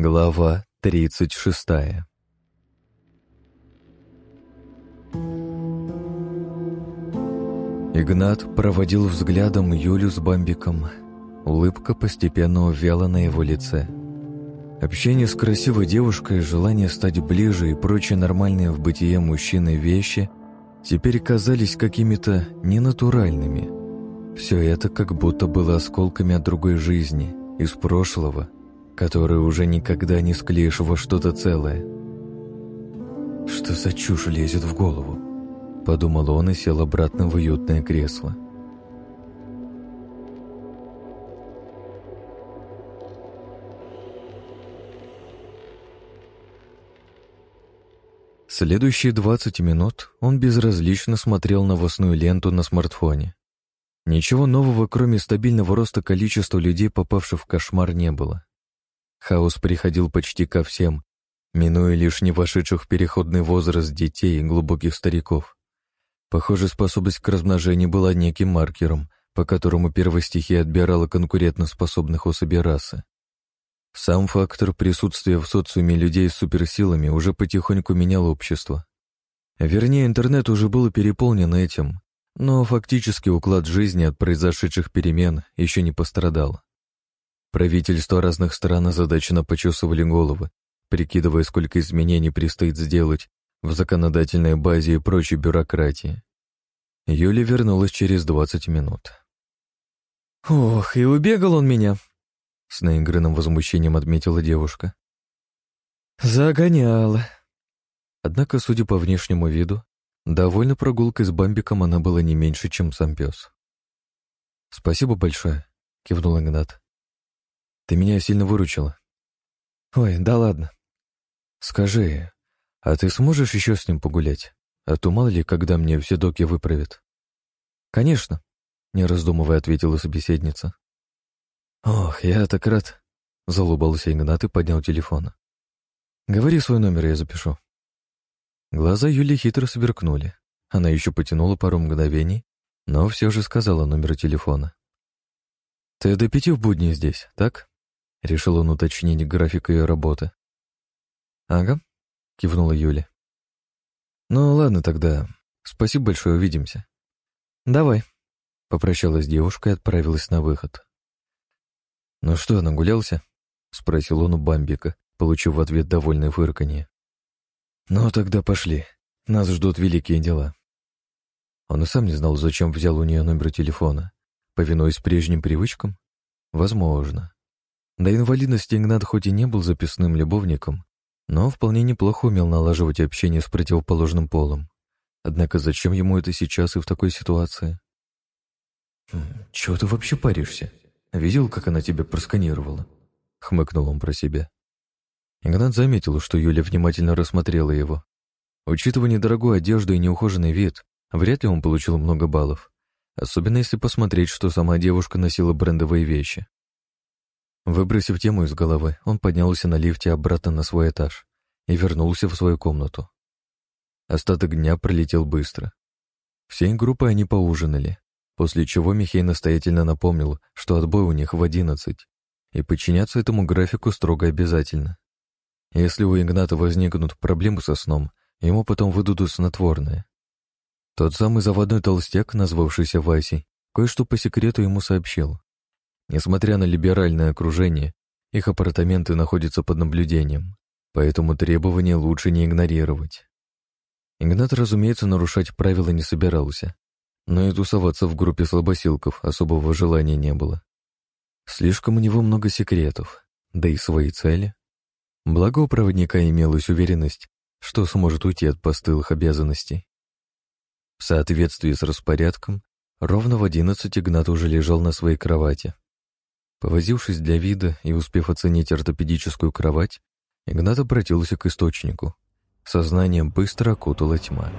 Глава 36 Игнат проводил взглядом Юлю с Бамбиком. Улыбка постепенно увяла на его лице. Общение с красивой девушкой, желание стать ближе и прочие нормальные в бытие мужчины вещи теперь казались какими-то ненатуральными. Все это как будто было осколками от другой жизни, из прошлого – который уже никогда не склеишь во что-то целое. «Что за чушь лезет в голову?» — подумал он и сел обратно в уютное кресло. Следующие 20 минут он безразлично смотрел новостную ленту на смартфоне. Ничего нового, кроме стабильного роста количества людей, попавших в кошмар, не было. Хаос приходил почти ко всем, минуя лишь не вошедших в переходный возраст детей и глубоких стариков. Похоже, способность к размножению была неким маркером, по которому первая стихия отбирала конкурентоспособных особей расы. Сам фактор присутствия в социуме людей с суперсилами уже потихоньку менял общество. Вернее, интернет уже был переполнен этим, но фактически уклад жизни от произошедших перемен еще не пострадал. Правительства разных стран озадаченно почесывали головы, прикидывая, сколько изменений предстоит сделать в законодательной базе и прочей бюрократии. Юля вернулась через 20 минут. «Ох, и убегал он меня!» С наигранным возмущением отметила девушка. «Загоняла!» Однако, судя по внешнему виду, довольно прогулкой с Бамбиком она была не меньше, чем сам пес. «Спасибо большое», — кивнул Игнат. Ты меня сильно выручила. Ой, да ладно. Скажи, а ты сможешь еще с ним погулять? А то мало ли, когда мне все доки выправят. Конечно, не раздумывая, ответила собеседница. Ох, я так рад. Залубался Игнат и поднял телефон. Говори свой номер, я запишу. Глаза Юли хитро сверкнули. Она еще потянула пару мгновений, но все же сказала номер телефона. «Ты до пяти в будни здесь, так?» Решил он уточнить график ее работы. «Ага», — кивнула Юля. «Ну ладно тогда. Спасибо большое, увидимся». «Давай», — попрощалась девушка и отправилась на выход. «Ну что, нагулялся?» — спросил он у Бамбика, получив в ответ довольное фырканье. «Ну тогда пошли. Нас ждут великие дела». Он и сам не знал, зачем взял у нее номер телефона. Повинуясь прежним привычкам? Возможно. До инвалидности Игнат хоть и не был записным любовником, но вполне неплохо умел налаживать общение с противоположным полом. Однако зачем ему это сейчас и в такой ситуации? «Хм, «Чего ты вообще паришься? Видел, как она тебя просканировала?» — хмыкнул он про себя. Игнат заметил, что Юля внимательно рассмотрела его. Учитывая недорогую одежду и неухоженный вид, вряд ли он получил много баллов, особенно если посмотреть, что сама девушка носила брендовые вещи. Выбросив тему из головы, он поднялся на лифте обратно на свой этаж и вернулся в свою комнату. Остаток дня пролетел быстро. Всей группой они поужинали, после чего Михей настоятельно напомнил, что отбой у них в одиннадцать, и подчиняться этому графику строго обязательно. Если у Игната возникнут проблемы со сном, ему потом выдадут снотворное. Тот самый заводной толстяк, назвавшийся Васей, кое-что по секрету ему сообщил. Несмотря на либеральное окружение, их апартаменты находятся под наблюдением, поэтому требования лучше не игнорировать. Игнат, разумеется, нарушать правила не собирался, но и тусоваться в группе слабосилков особого желания не было. Слишком у него много секретов, да и свои цели. Благо у проводника имелась уверенность, что сможет уйти от постылых обязанностей. В соответствии с распорядком, ровно в одиннадцать Игнат уже лежал на своей кровати, Повозившись для вида и успев оценить ортопедическую кровать, Игнат обратился к источнику. Сознание быстро окутала тьма.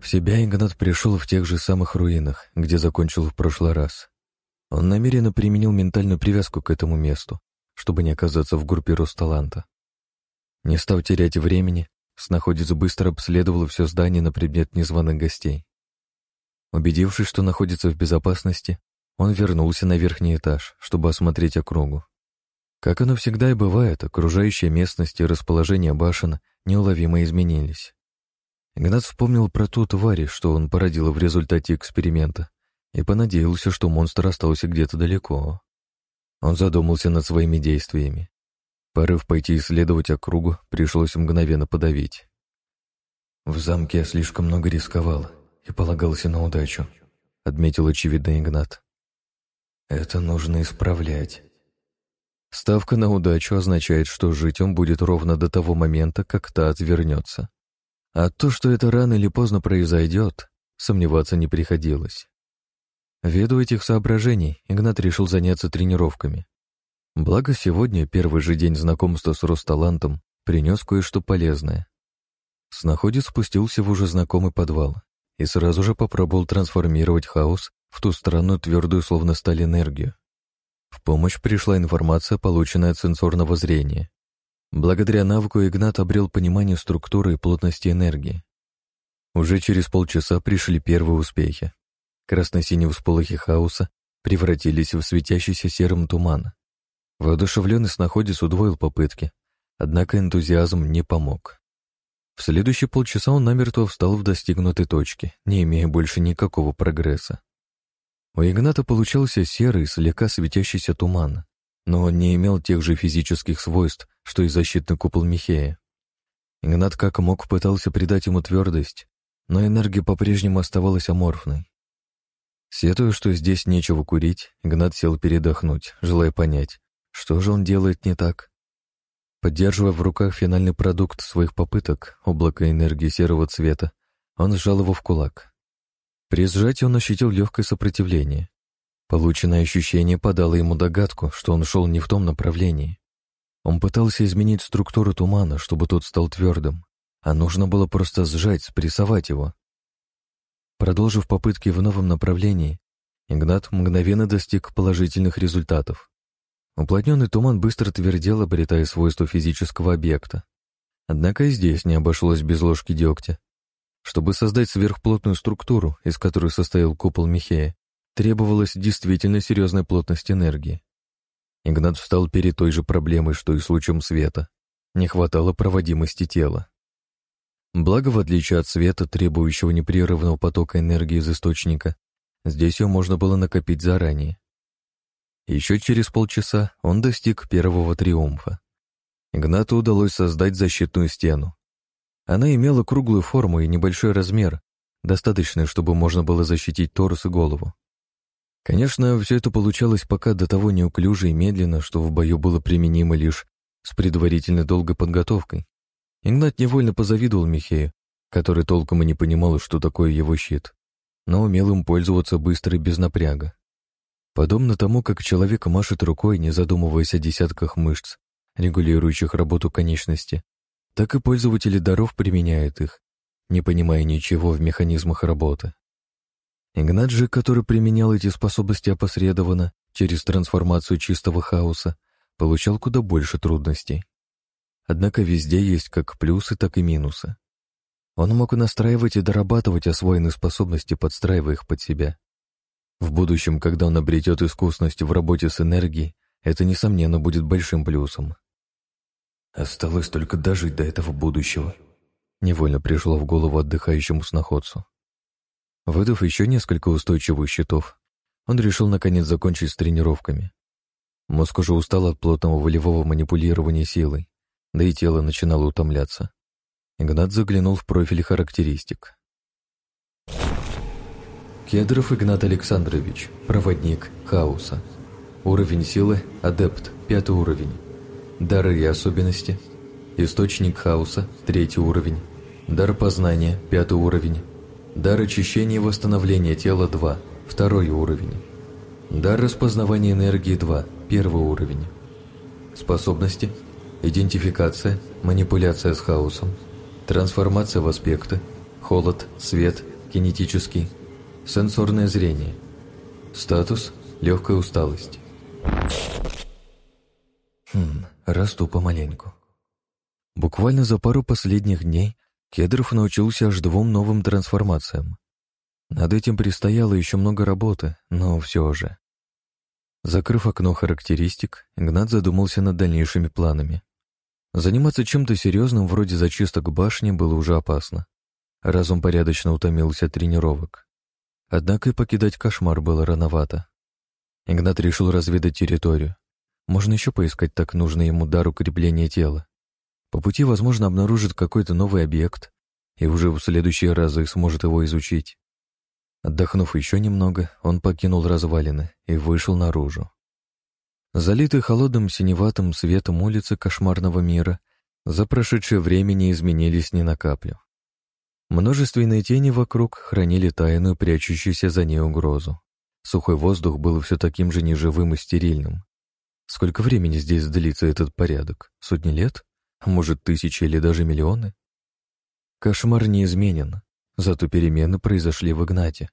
В себя Игнат пришел в тех же самых руинах, где закончил в прошлый раз. Он намеренно применил ментальную привязку к этому месту, чтобы не оказаться в группе Росталанта. Не став терять времени, Снаходец быстро обследовал все здание на предмет незваных гостей. Убедившись, что находится в безопасности, он вернулся на верхний этаж, чтобы осмотреть округу. Как оно всегда и бывает, окружающая местность и расположение башен неуловимо изменились. Игнат вспомнил про ту тварь, что он породил в результате эксперимента, и понадеялся, что монстр остался где-то далеко. Он задумался над своими действиями. Порыв пойти исследовать округу пришлось мгновенно подавить. «В замке я слишком много рисковал и полагался на удачу», — отметил очевидно Игнат. «Это нужно исправлять». Ставка на удачу означает, что жить он будет ровно до того момента, как та отвернется. А то, что это рано или поздно произойдет, сомневаться не приходилось. Ввиду этих соображений Игнат решил заняться тренировками. Благо, сегодня, первый же день знакомства с Росталантом, принес кое-что полезное. Снаходец спустился в уже знакомый подвал и сразу же попробовал трансформировать хаос в ту странную твердую, словно сталь, энергию. В помощь пришла информация, полученная от сенсорного зрения. Благодаря навыку Игнат обрел понимание структуры и плотности энергии. Уже через полчаса пришли первые успехи. Красно-синие всполохи хаоса превратились в светящийся серым туман. Воодушевленный снаходец удвоил попытки, однако энтузиазм не помог. В следующие полчаса он намертво встал в достигнутой точке, не имея больше никакого прогресса. У Игната получался серый, слегка светящийся туман, но он не имел тех же физических свойств, что и защитный купол Михея. Игнат как мог пытался придать ему твердость, но энергия по-прежнему оставалась аморфной. Сетуя, что здесь нечего курить, Игнат сел передохнуть, желая понять, что же он делает не так. Поддерживая в руках финальный продукт своих попыток, облако энергии серого цвета, он сжал его в кулак. При сжатии он ощутил легкое сопротивление. Полученное ощущение подало ему догадку, что он шел не в том направлении. Он пытался изменить структуру тумана, чтобы тот стал твердым, а нужно было просто сжать, спрессовать его. Продолжив попытки в новом направлении, Игнат мгновенно достиг положительных результатов. Уплотненный туман быстро твердел, обретая свойства физического объекта. Однако и здесь не обошлось без ложки дегтя. Чтобы создать сверхплотную структуру, из которой состоял купол Михея, требовалась действительно серьезная плотность энергии. Игнат встал перед той же проблемой, что и с лучом света. Не хватало проводимости тела. Благо, в отличие от света, требующего непрерывного потока энергии из источника, здесь ее можно было накопить заранее. Еще через полчаса он достиг первого триумфа. Игнату удалось создать защитную стену. Она имела круглую форму и небольшой размер, достаточный, чтобы можно было защитить торс и голову. Конечно, все это получалось пока до того неуклюже и медленно, что в бою было применимо лишь с предварительной долгой подготовкой. Игнат невольно позавидовал Михею, который толком и не понимал, что такое его щит, но умел им пользоваться быстро и без напряга. Подобно тому, как человек машет рукой, не задумываясь о десятках мышц, регулирующих работу конечности, так и пользователи даров применяют их, не понимая ничего в механизмах работы. Игнат же, который применял эти способности опосредованно через трансформацию чистого хаоса, получал куда больше трудностей. Однако везде есть как плюсы, так и минусы. Он мог настраивать и дорабатывать освоенные способности, подстраивая их под себя. В будущем, когда он обретет искусность в работе с энергией, это, несомненно, будет большим плюсом. Осталось только дожить до этого будущего. Невольно пришло в голову отдыхающему сноходцу. Выдав еще несколько устойчивых щитов, он решил наконец закончить с тренировками. Мозг уже устал от плотного волевого манипулирования силой, да и тело начинало утомляться. Игнат заглянул в профиль характеристик. Кедров Игнат Александрович, проводник хаоса. Уровень силы – адепт, пятый уровень. Дары и особенности – источник хаоса, третий уровень. Дар познания, пятый уровень. Дар очищения и восстановления тела 2, второй уровень. Дар распознавания энергии 2, первый уровень. Способности – идентификация, манипуляция с хаосом, трансформация в аспекты, холод, свет, кинетический, сенсорное зрение. Статус – легкая усталость. Хм, расту помаленьку. Буквально за пару последних дней Кедров научился аж двум новым трансформациям. Над этим предстояло еще много работы, но все же. Закрыв окно характеристик, Игнат задумался над дальнейшими планами. Заниматься чем-то серьезным вроде зачисток башни было уже опасно. Разум порядочно утомился от тренировок. Однако и покидать кошмар было рановато. Игнат решил разведать территорию. Можно еще поискать так нужный ему дар укрепления тела. По пути, возможно, обнаружит какой-то новый объект, и уже в следующие разы сможет его изучить. Отдохнув еще немного, он покинул развалины и вышел наружу. Залитые холодным синеватым светом улицы кошмарного мира за прошедшее время не изменились ни на каплю. Множественные тени вокруг хранили тайную, прячущуюся за ней угрозу. Сухой воздух был все таким же неживым и стерильным. Сколько времени здесь длится этот порядок? Сотни лет? Может, тысячи или даже миллионы? Кошмар не изменен, Зато перемены произошли в Игнате.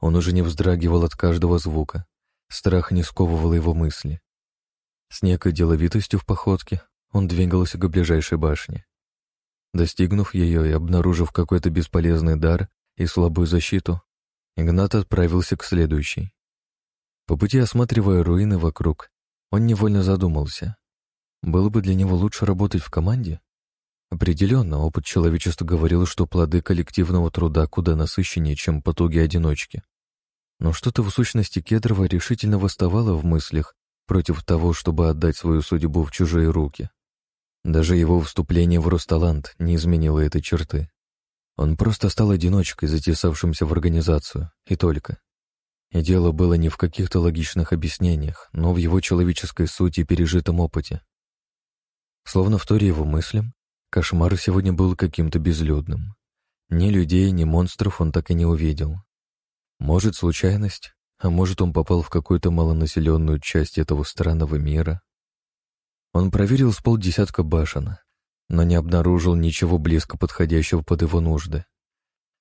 Он уже не вздрагивал от каждого звука. Страх не сковывал его мысли. С некой деловитостью в походке он двигался к ближайшей башне. Достигнув ее и обнаружив какой-то бесполезный дар и слабую защиту, Игнат отправился к следующей. По пути осматривая руины вокруг, он невольно задумался. Было бы для него лучше работать в команде? Определенно, опыт человечества говорил, что плоды коллективного труда куда насыщеннее, чем потуги одиночки. Но что-то в сущности Кедрова решительно восставало в мыслях против того, чтобы отдать свою судьбу в чужие руки. Даже его вступление в Росталант не изменило этой черты. Он просто стал одиночкой, затесавшимся в организацию, и только. И дело было не в каких-то логичных объяснениях, но в его человеческой сути и пережитом опыте. Словно в торе его мыслям, Кошмар сегодня был каким-то безлюдным. Ни людей, ни монстров он так и не увидел. Может, случайность, а может, он попал в какую-то малонаселенную часть этого странного мира. Он проверил с полдесятка башен, но не обнаружил ничего близко подходящего под его нужды.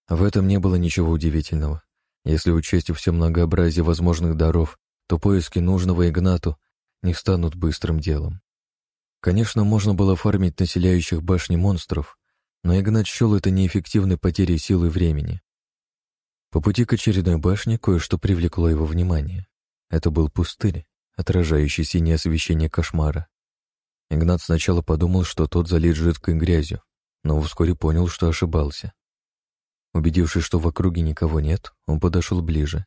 В этом не было ничего удивительного. Если учесть все многообразие возможных даров, то поиски нужного Игнату не станут быстрым делом. Конечно, можно было фармить населяющих башни монстров, но Игнат счел это неэффективной потерей силы и времени. По пути к очередной башне кое-что привлекло его внимание. Это был пустырь, отражающий синее освещение кошмара. Игнат сначала подумал, что тот залит жидкой грязью, но вскоре понял, что ошибался. Убедившись, что в округе никого нет, он подошел ближе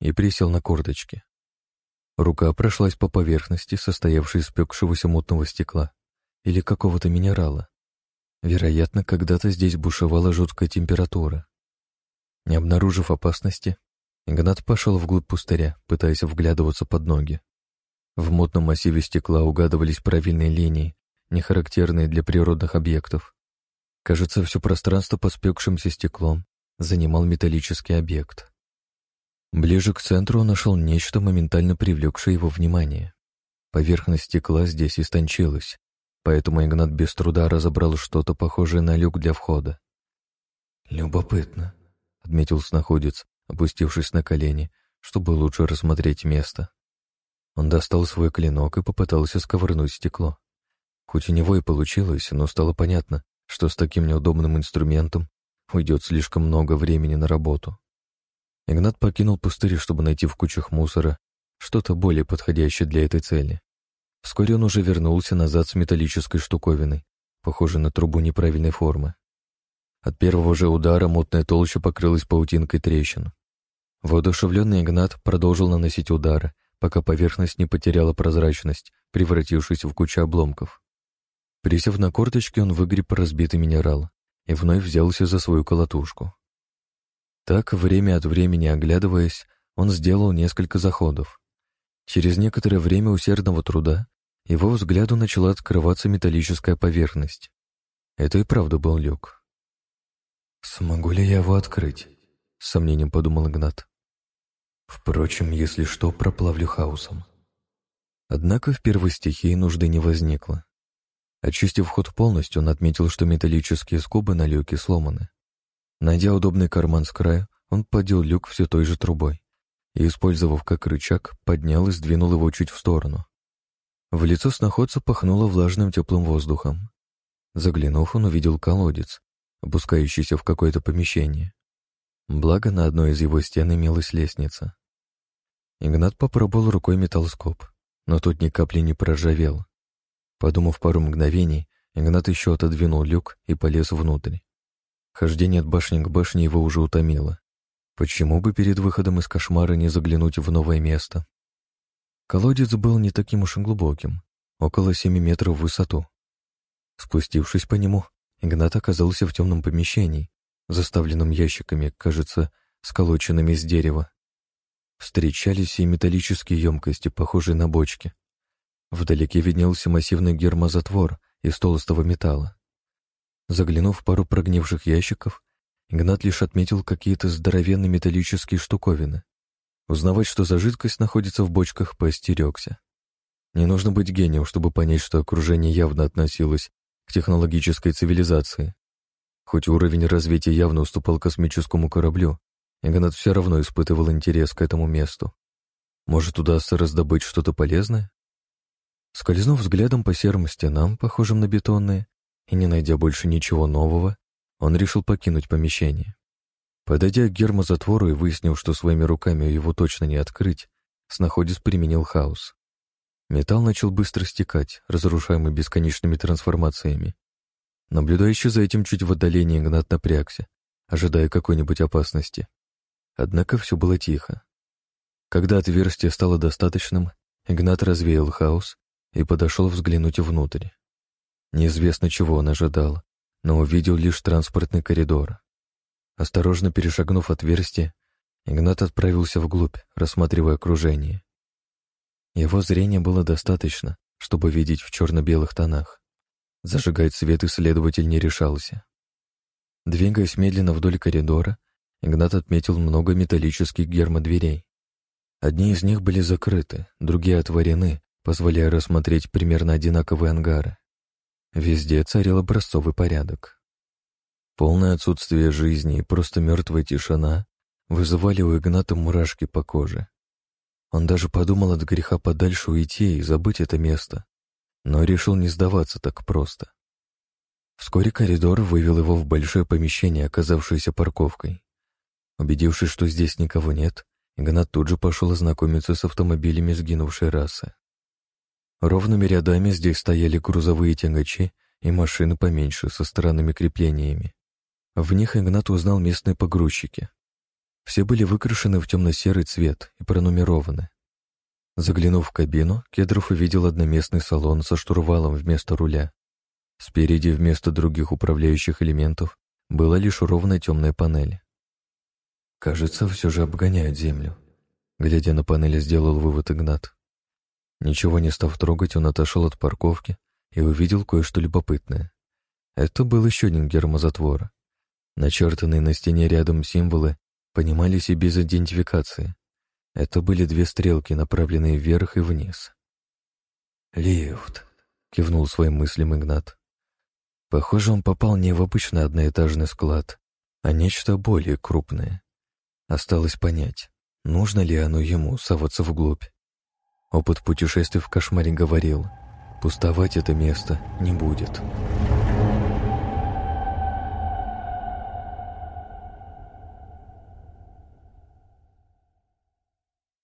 и присел на корточки. Рука прошлась по поверхности, состоявшей из спекшегося мутного стекла или какого-то минерала. Вероятно, когда-то здесь бушевала жуткая температура. Не обнаружив опасности, Игнат пошел вглубь пустыря, пытаясь вглядываться под ноги. В мутном массиве стекла угадывались правильные линии, не характерные для природных объектов. Кажется, все пространство под спекшимся стеклом занимал металлический объект. Ближе к центру он нашел нечто, моментально привлекшее его внимание. Поверхность стекла здесь истончилась, поэтому Игнат без труда разобрал что-то похожее на люк для входа. «Любопытно», — отметил снаходец, опустившись на колени, чтобы лучше рассмотреть место. Он достал свой клинок и попытался сковырнуть стекло. Хоть у него и получилось, но стало понятно, что с таким неудобным инструментом уйдет слишком много времени на работу. Игнат покинул пустырь, чтобы найти в кучах мусора что-то более подходящее для этой цели. Вскоре он уже вернулся назад с металлической штуковиной, похожей на трубу неправильной формы. От первого же удара мутная толща покрылась паутинкой трещин. Воодушевленный Игнат продолжил наносить удары, пока поверхность не потеряла прозрачность, превратившись в кучу обломков. Присев на корточки, он выгреб разбитый минерал и вновь взялся за свою колотушку. Так, время от времени оглядываясь, он сделал несколько заходов. Через некоторое время усердного труда его взгляду начала открываться металлическая поверхность. Это и правда был люк. «Смогу ли я его открыть?» — с сомнением подумал Игнат. «Впрочем, если что, проплавлю хаосом». Однако в первой стихии нужды не возникло. Очистив вход полностью, он отметил, что металлические скобы на люке сломаны. Найдя удобный карман с края, он подел люк все той же трубой и, использовав как рычаг, поднял и сдвинул его чуть в сторону. В лицо сноходца пахнуло влажным теплым воздухом. Заглянув, он увидел колодец, опускающийся в какое-то помещение. Благо, на одной из его стен имелась лестница. Игнат попробовал рукой металлоскоп, но тут ни капли не проржавел. Подумав пару мгновений, Игнат еще отодвинул люк и полез внутрь. Хождение от башни к башне его уже утомило. Почему бы перед выходом из кошмара не заглянуть в новое место? Колодец был не таким уж и глубоким, около семи метров в высоту. Спустившись по нему, Игнат оказался в темном помещении, заставленном ящиками, кажется, сколоченными из дерева. Встречались и металлические емкости, похожие на бочки. Вдалеке виднелся массивный гермозатвор из толстого металла. Заглянув в пару прогнивших ящиков, Игнат лишь отметил какие-то здоровенные металлические штуковины. Узнавать, что за жидкость находится в бочках, поостерегся. Не нужно быть гением, чтобы понять, что окружение явно относилось к технологической цивилизации. Хоть уровень развития явно уступал космическому кораблю, Игнат все равно испытывал интерес к этому месту. Может, удастся раздобыть что-то полезное? Скользнув взглядом по серым стенам, похожим на бетонные, и не найдя больше ничего нового, он решил покинуть помещение. Подойдя к гермозатвору и выяснив, что своими руками его точно не открыть, снаходец применил хаос. Металл начал быстро стекать, разрушаемый бесконечными трансформациями. Наблюдающий за этим чуть в отдалении Игнат напрягся, ожидая какой-нибудь опасности. Однако все было тихо. Когда отверстие стало достаточным, Игнат развеял хаос и подошел взглянуть внутрь. Неизвестно, чего он ожидал, но увидел лишь транспортный коридор. Осторожно перешагнув отверстие, Игнат отправился вглубь, рассматривая окружение. Его зрения было достаточно, чтобы видеть в черно-белых тонах. Зажигать свет исследователь не решался. Двигаясь медленно вдоль коридора, Игнат отметил много металлических гермодверей. Одни из них были закрыты, другие отворены, позволяя рассмотреть примерно одинаковые ангары. Везде царил образцовый порядок. Полное отсутствие жизни и просто мертвая тишина вызывали у Игната мурашки по коже. Он даже подумал от греха подальше уйти и забыть это место, но решил не сдаваться так просто. Вскоре коридор вывел его в большое помещение, оказавшееся парковкой. Убедившись, что здесь никого нет, Игнат тут же пошел ознакомиться с автомобилями сгинувшей расы. Ровными рядами здесь стояли грузовые тягачи и машины поменьше со странными креплениями. В них Игнат узнал местные погрузчики. Все были выкрашены в темно-серый цвет и пронумерованы. Заглянув в кабину, Кедров увидел одноместный салон со штурвалом вместо руля. Спереди вместо других управляющих элементов была лишь ровная темная панель. Кажется, все же обгоняют землю. Глядя на панель, сделал вывод Игнат. Ничего не став трогать, он отошел от парковки и увидел кое-что любопытное. Это был еще один гермозатвор. Начертанные на стене рядом символы понимались и без идентификации. Это были две стрелки, направленные вверх и вниз. «Лифт», — кивнул своим мыслям Игнат. Похоже, он попал не в обычный одноэтажный склад, а нечто более крупное. Осталось понять, нужно ли оно ему соваться вглубь. Опыт путешествий в кошмаре говорил, пустовать это место не будет.